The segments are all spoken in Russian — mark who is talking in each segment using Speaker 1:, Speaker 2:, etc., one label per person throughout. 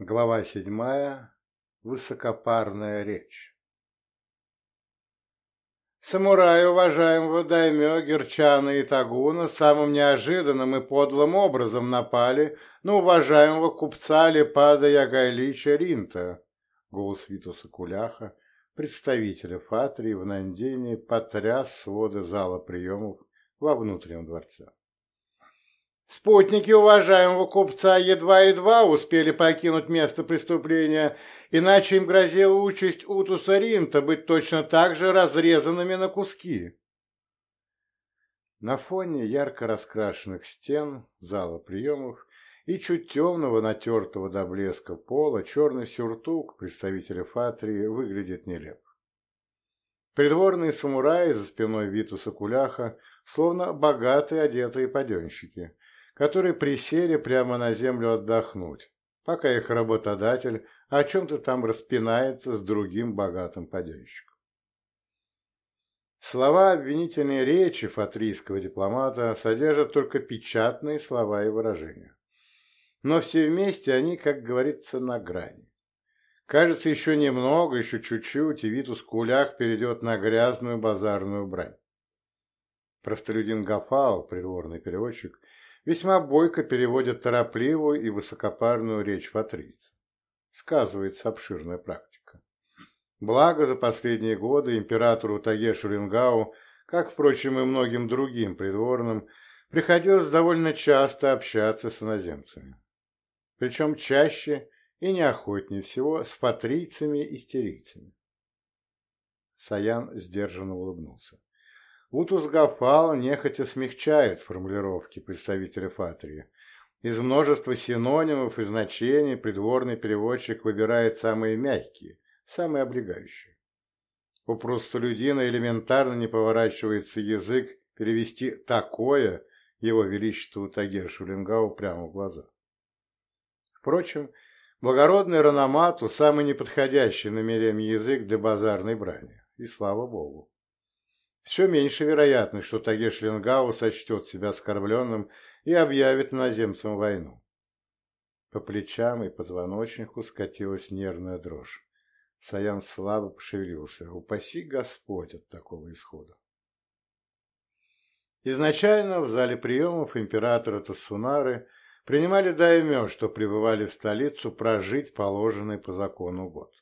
Speaker 1: Глава седьмая. Высокопарная речь. Самураи уважаемого даймё Герчана и Тагуна самым неожиданным и подлым образом напали на уважаемого купца Лепада Ягайлича Ринта, голос Витуса Куляха, представителя Фатрии в Нандине, потряс своды зала приемов во внутреннем дворце. Спутники уважаемого купца едва-едва успели покинуть место преступления, иначе им грозила участь Утуса Ринта быть точно так же разрезанными на куски. На фоне ярко раскрашенных стен зала приемов и чуть темного, натертого до блеска пола, черный сюртук представителя Фатрии выглядит нелепо. Придворные самураи за спиной Витуса Куляха, словно богатые одетые паденщики, которые присели прямо на землю отдохнуть, пока их работодатель о чем-то там распинается с другим богатым паденщиком. Слова обвинительной речи фатрийского дипломата содержат только печатные слова и выражения. Но все вместе они, как говорится, на грани. Кажется, еще немного, еще чуть-чуть, и Витус Кулях перейдет на грязную базарную брань. Простолюдин Гафал, придворный переводчик, весьма бойко переводит торопливую и высокопарную речь фатрийца. Сказывается обширная практика. Благо, за последние годы императору Тагешу Рингау, как, впрочем, и многим другим придворным, приходилось довольно часто общаться с иноземцами. Причем чаще и неохотнее всего с фатрийцами и стерийцами. Саян сдержанно улыбнулся. Утус Гафал нехотя смягчает формулировки представителя Фатрии. Из множества синонимов и значений придворный переводчик выбирает самые мягкие, самые облегающие. У простолюдина элементарно не поворачивается язык перевести «такое» его величеству Тагер Шулингау прямо в глаза. Впрочем, благородный Рономату – самый неподходящий намерем язык для базарной брани, и слава богу все меньше вероятность, что Тагеш Ленгау сочтет себя оскорбленным и объявит иноземцам войну. По плечам и позвоночнику скатилась нервная дрожь. Саян слабо пошевелился. Упаси Господь от такого исхода. Изначально в зале приемов императора Тасунары принимали даймё, что пребывали в столицу прожить положенный по закону год.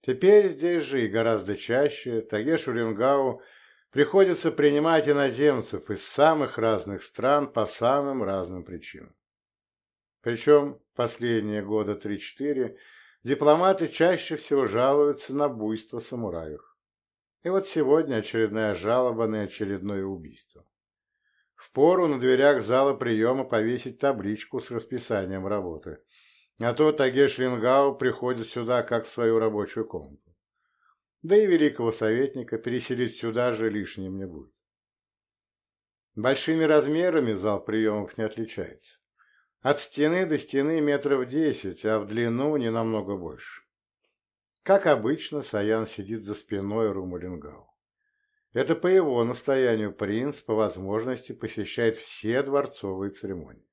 Speaker 1: Теперь здесь же и гораздо чаще Тагешу Рингау приходится принимать иноземцев из самых разных стран по самым разным причинам. Причем последние года 3-4 дипломаты чаще всего жалуются на буйство самураев. И вот сегодня очередная жалоба на очередное убийство. Впору на дверях зала приема повесить табличку с расписанием работы, а то Тагеш Лингау приходит сюда как в свою рабочую комнату. Да и великого советника переселить сюда же лишним не будет. Большими размерами зал приемов не отличается. От стены до стены метров десять, а в длину не намного больше. Как обычно, Саян сидит за спиной Румулингау. Это по его настоянию принц по возможности посещает все дворцовые церемонии.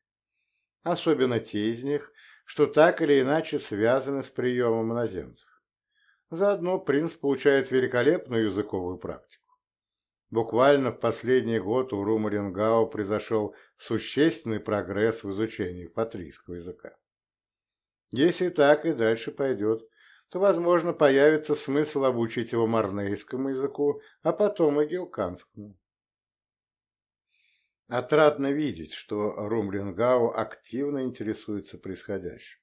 Speaker 1: Особенно те из них, что так или иначе связаны с приемом иноземцев. Заодно принц получает великолепную языковую практику. Буквально в последний год у Румарингау произошел существенный прогресс в изучении патрийского языка. Если так и дальше пойдет, то, возможно, появится смысл обучить его марнейскому языку, а потом и гелканскому. Отрадно видеть, что Румлингау активно интересуется происходящим.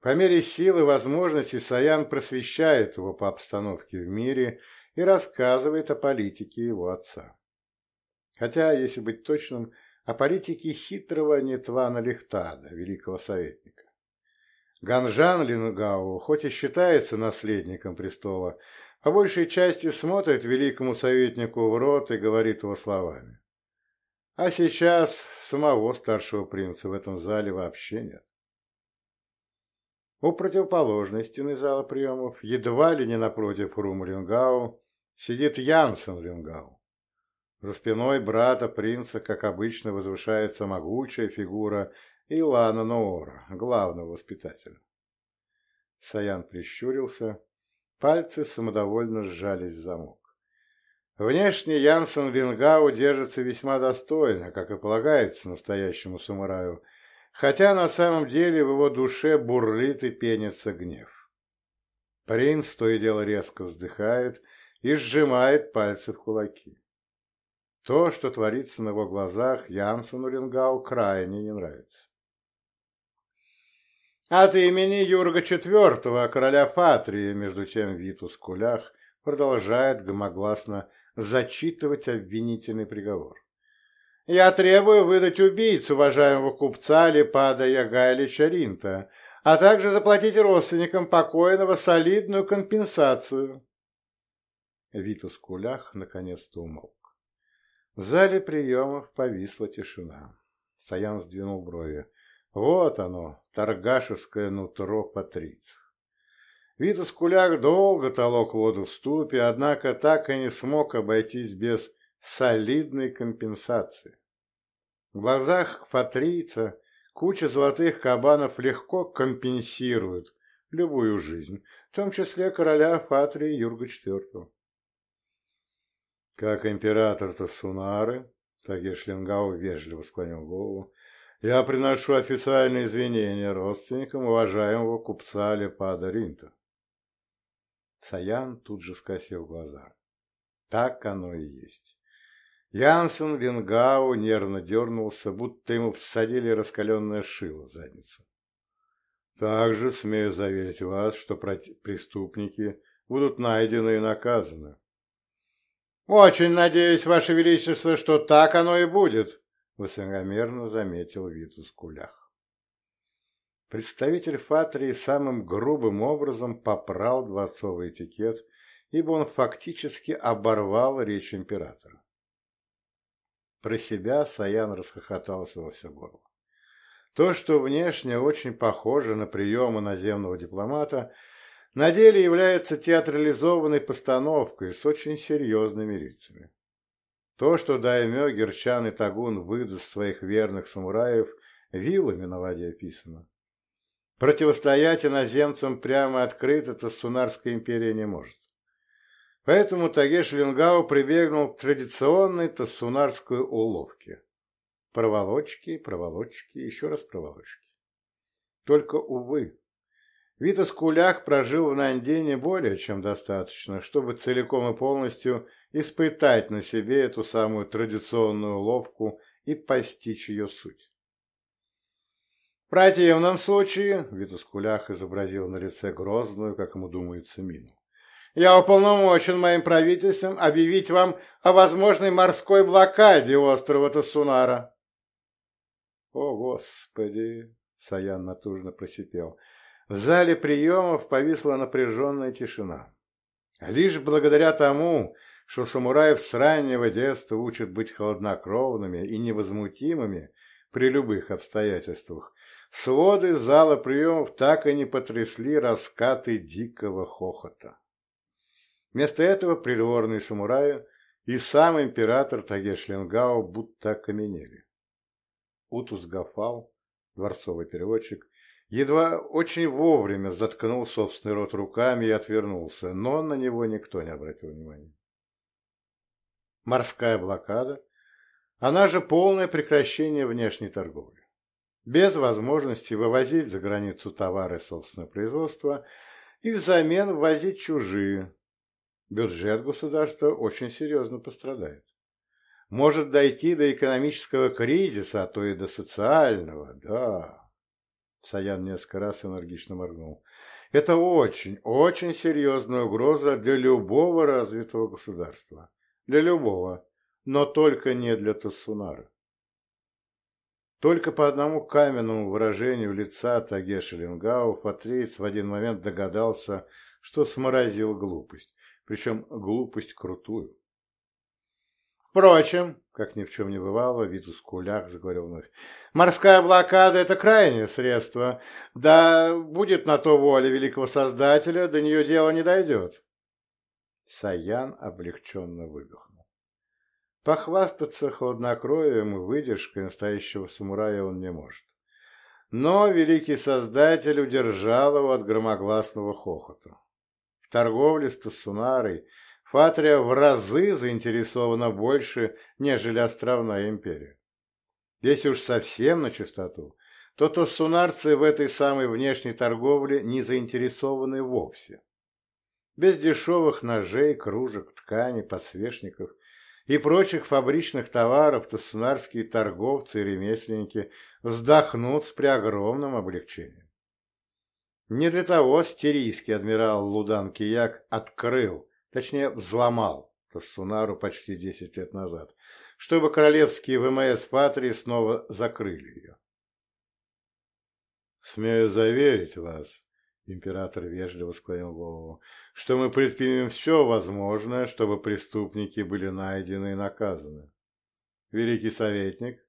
Speaker 1: По мере сил и возможностей Саян просвещает его по обстановке в мире и рассказывает о политике его отца. Хотя, если быть точным, о политике хитрого Нетвана Лихтада, великого советника. Ганжан Лингау, хоть и считается наследником престола, по большей части смотрит великому советнику в рот и говорит его словами. А сейчас самого старшего принца в этом зале вообще нет. У противоположной стены зала приемов, едва ли не напротив Рум Рингау, сидит Янсен Рингау. За спиной брата принца, как обычно, возвышается могучая фигура Илана Ноора, главного воспитателя. Саян прищурился, пальцы самодовольно сжались в замок. Внешне Янсен Вингау держится весьма достойно, как и полагается настоящему самураю, хотя на самом деле в его душе бурлит и пенится гнев. Принц то и дело резко вздыхает и сжимает пальцы в кулаки. То, что творится на его глазах, Янсену Рингау крайне не нравится. От имени Юрга IV, короля Фатрии, между тем Витус Кулях продолжает громогласно зачитывать обвинительный приговор. «Я требую выдать убийцу уважаемого купца Лепада Ягайлича Ринта, а также заплатить родственникам покойного солидную компенсацию». Витус Кулях наконец-то умолк. В зале приемов повисла тишина. Саян сдвинул брови. Вот оно, торгашеское нутро патрицев. Витас Куляк долго толок воду в ступе, однако так и не смог обойтись без солидной компенсации. В глазах патрица куча золотых кабанов легко компенсирует любую жизнь, в том числе короля Фатрии Юрга IV. Как император Тасунары, Тагешлингау вежливо склонил голову, я приношу официальные извинения родственникам уважаемого купца Лепада Ринта. Саян тут же скосил глаза. Так оно и есть. Янсен Вингау нервно дернулся, будто ему всадили раскаленное шило в задницу. Также смею заверить вас, что преступники будут найдены и наказаны. «Очень надеюсь, Ваше Величество, что так оно и будет», — высокомерно заметил Витус Кулях. Представитель Фатрии самым грубым образом попрал дворцовый этикет, ибо он фактически оборвал речь императора. Про себя Саян расхохотался во все горло. То, что внешне очень похоже на приемы наземного дипломата, на деле является театрализованной постановкой с очень серьезными лицами. То, что Даймё, Герчан и Тагун выдаст своих верных самураев, вилами на воде описано. Противостоять иноземцам прямо открыто Тассунарская империя не может. Поэтому Тагеш Ленгау прибегнул к традиционной тассунарской уловке. Проволочки, проволочки, еще раз проволочки. Только, увы, Витас Кулях прожил в Нандине более чем достаточно, чтобы целиком и полностью испытать на себе эту самую традиционную уловку и постичь ее суть. В противном случае, Витус Кулях изобразил на лице грозную, как ему думается, мину. Я уполномочен моим правительством объявить вам о возможной морской блокаде острова Тасунара. О, Господи! Саян натужно просипел. В зале приемов повисла напряженная тишина. Лишь благодаря тому, что самураев с раннего детства учат быть холоднокровными и невозмутимыми при любых обстоятельствах, Своды зала приемов так и не потрясли раскаты дикого хохота. Вместо этого придворные самураи и сам император Тагешлингао будто окаменели. Утус Гафал, дворцовый переводчик, едва очень вовремя заткнул собственный рот руками и отвернулся, но на него никто не обратил внимания. Морская блокада, она же полное прекращение внешней торговли без возможности вывозить за границу товары собственного производства и взамен ввозить чужие. Бюджет государства очень серьезно пострадает. Может дойти до экономического кризиса, а то и до социального, да. Саян несколько раз энергично моргнул. Это очень, очень серьезная угроза для любого развитого государства. Для любого, но только не для Тассунара. Только по одному каменному выражению лица Тагеши Ленгау Патриц в один момент догадался, что сморозил глупость, причем глупость крутую. Впрочем, как ни в чем не бывало, Витус Кулях заговорил вновь, морская блокада — это крайнее средство. Да будет на то воля великого Создателя, до нее дело не дойдет. Саян облегченно выдохнул. Похвастаться хладнокровием и выдержкой настоящего самурая он не может. но великий создатель удержал его от громогласного хохота. Торговле с Тассунарой Фатрия в разы заинтересована больше, нежели островная империя. Если уж совсем на чистоту, то тассунарцы в этой самой внешней торговле не заинтересованы вовсе. Без дешевых ножей, кружек, тканей, подсвечников и прочих фабричных товаров тассунарские торговцы и ремесленники вздохнут с преогромным облегчением. Не для того стерийский адмирал Лудан Кияк открыл, точнее взломал Тассунару почти десять лет назад, чтобы королевские ВМС Патрии снова закрыли ее. «Смею заверить вас», — император вежливо склонил голову, «что мы предпримем все возможное, чтобы преступники были найдены и наказаны. Великий советник?»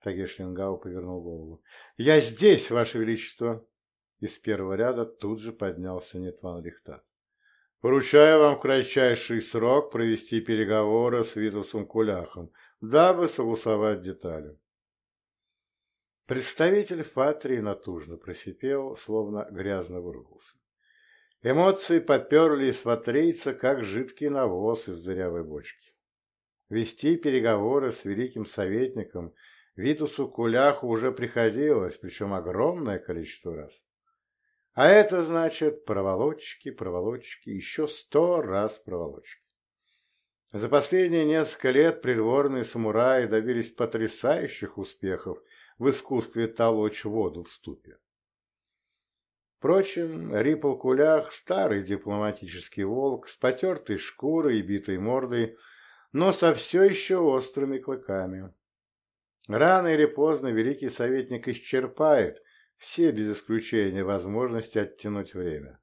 Speaker 1: Тагеш повернул голову. «Я здесь, Ваше Величество!» Из первого ряда тут же поднялся Нетван Лихтат. «Поручаю вам в кратчайший срок провести переговоры с Витусом Куляхом, дабы согласовать детали». Представитель Фатрии натужно просипел, словно грязно выругался. Эмоции поперли из фатрийца, как жидкий навоз из дырявой бочки. Вести переговоры с великим советником Витусу Куляху уже приходилось, причем огромное количество раз. А это значит проволочки, проволочки, еще сто раз проволочки. За последние несколько лет придворные самураи добились потрясающих успехов в искусстве толочь воду в ступе. Впрочем, Рипл Кулях – старый дипломатический волк с потертой шкурой и битой мордой, но со все еще острыми клыками. Рано или поздно великий советник исчерпает все без исключения возможности оттянуть время.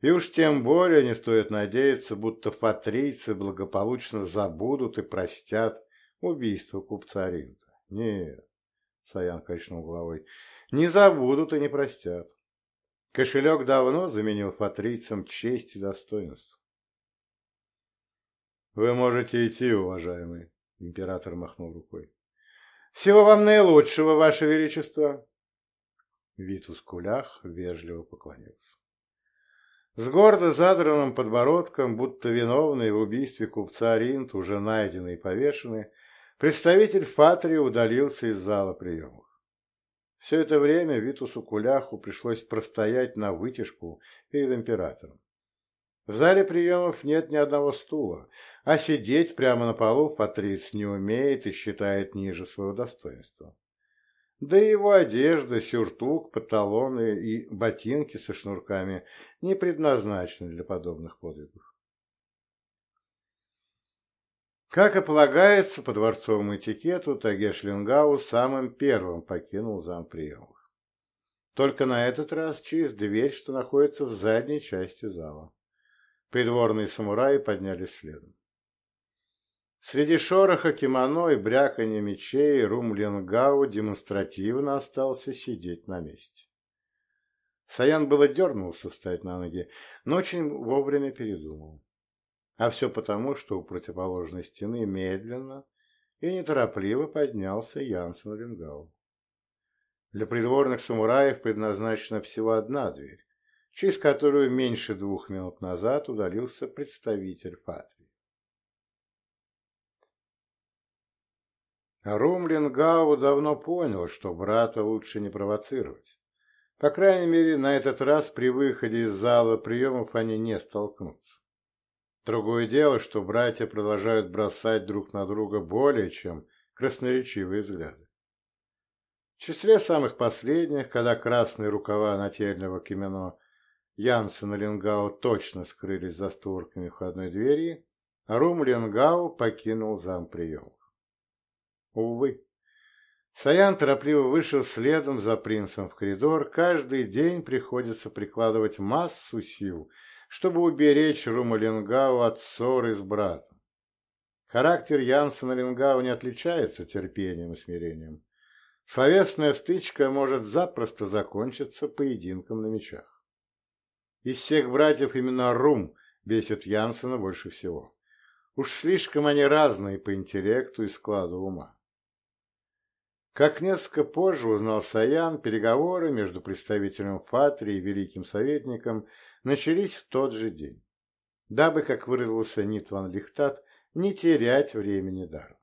Speaker 1: И уж тем более не стоит надеяться, будто фатрийцы благополучно забудут и простят убийство купца Ринта. Нет, Саян качнул головой, не забудут и не простят. Кошелек давно заменил фатрийцам честь и достоинство. «Вы можете идти, уважаемый», — император махнул рукой. «Всего вам наилучшего, ваше величество!» Витус Кулях вежливо поклонился. С гордо задранным подбородком, будто виновный в убийстве купца Ринт, уже найденный и повешенный, представитель Фатрии удалился из зала приемов. Все это время Витусу Куляху пришлось простоять на вытяжку перед императором. В зале приемов нет ни одного стула, а сидеть прямо на полу Патриц не умеет и считает ниже своего достоинства. Да и его одежда, сюртук, панталоны и ботинки со шнурками не предназначены для подобных подвигов. Как и полагается по дворцовому этикету, Тагеш Ленгау самым первым покинул зам приемов. Только на этот раз через дверь, что находится в задней части зала. Придворные самураи поднялись следом. Среди шороха кимоно и бряканья мечей Румленгау демонстративно остался сидеть на месте. Саян было дернулся встать на ноги, но очень вовремя передумал. А все потому, что у противоположной стены медленно и неторопливо поднялся Янсен Ленгау. Для придворных самураев предназначена всего одна дверь, через которую меньше двух минут назад удалился представитель Патрии. Румлингау давно понял, что брата лучше не провоцировать. По крайней мере, на этот раз при выходе из зала приемов они не столкнутся. Другое дело, что братья продолжают бросать друг на друга более чем красноречивые взгляды. В числе самых последних, когда красные рукава нательного кимено Янсен и Ленгау точно скрылись за створками входной двери, Рум покинул замприемов. Увы. Саян торопливо вышел следом за принцем в коридор. Каждый день приходится прикладывать массу сил, чтобы уберечь Рума Ленгау от ссоры с братом. Характер Янсена Ленгау не отличается терпением и смирением. Словесная стычка может запросто закончиться поединком на мечах. Из всех братьев именно Рум бесит Янсена больше всего. Уж слишком они разные по интеллекту и складу ума. Как несколько позже узнал Саян, переговоры между представителем Фатри и великим советником начались в тот же день, дабы, как выразился Нитван Лихтат, не терять времени даром.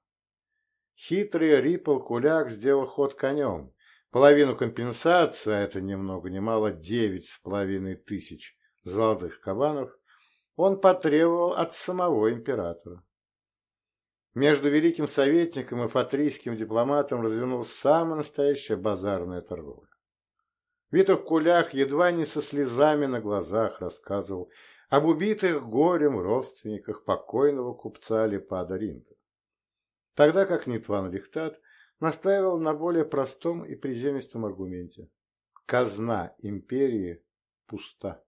Speaker 1: Хитрый Рипл Куляк сделал ход конем, половину компенсации, а это ни много ни мало девять с половиной тысяч золотых кабанов, он потребовал от самого императора. Между великим советником и фатрийским дипломатом развернулась самая настоящая базарная торговля. Виток Кулях едва не со слезами на глазах рассказывал об убитых горем родственниках покойного купца Лепада Ринта. Тогда как Нитван Лихтат настаивал на более простом и приземистом аргументе. Казна империи пуста.